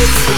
It's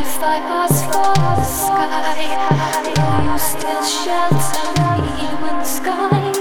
if I ask for the sky, will you still shelter me when the sky?